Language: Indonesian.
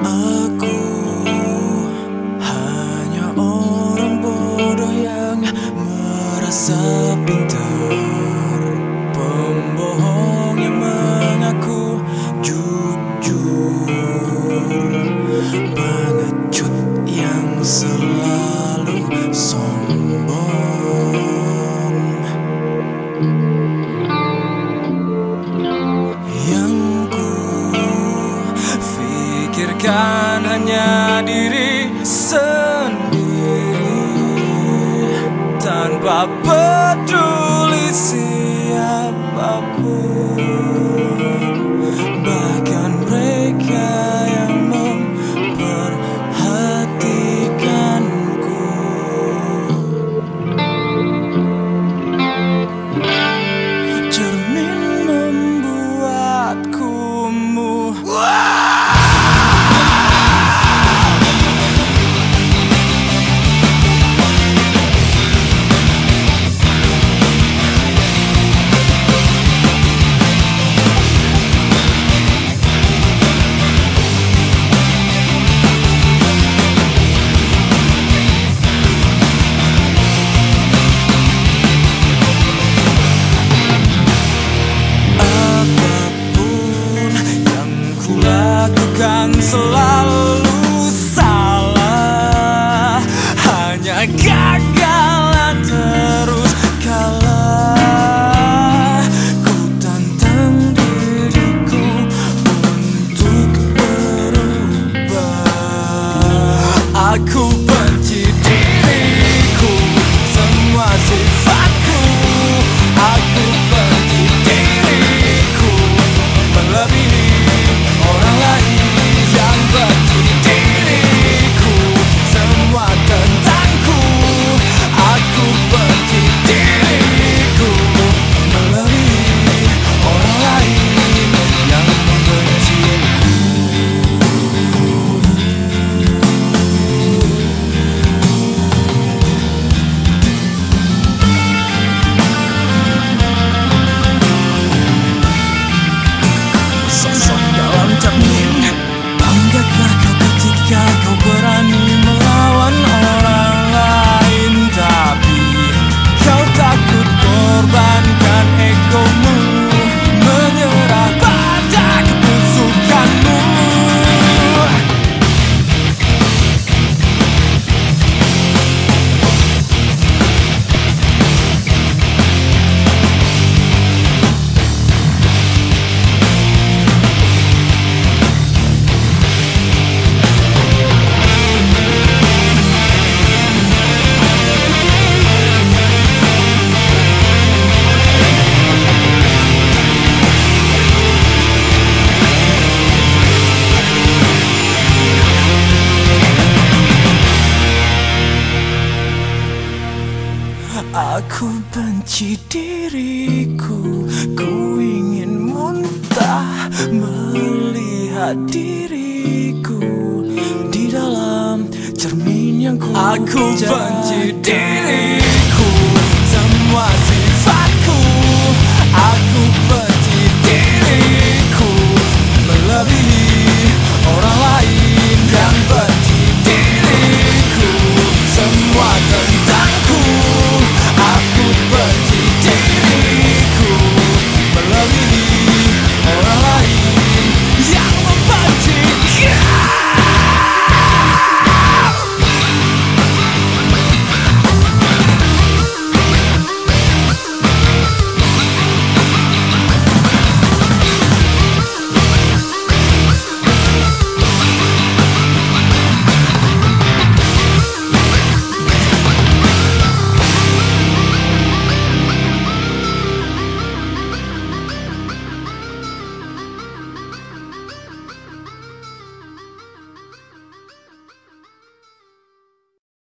Aku hanya orang bodoh yang merasa pintar Pembohong. bukan hanya diri sendiri. Tanpa Aku benci diriku Ku ingin muntah Melihat diriku Di dalam cermin yang ku Aku benci diriku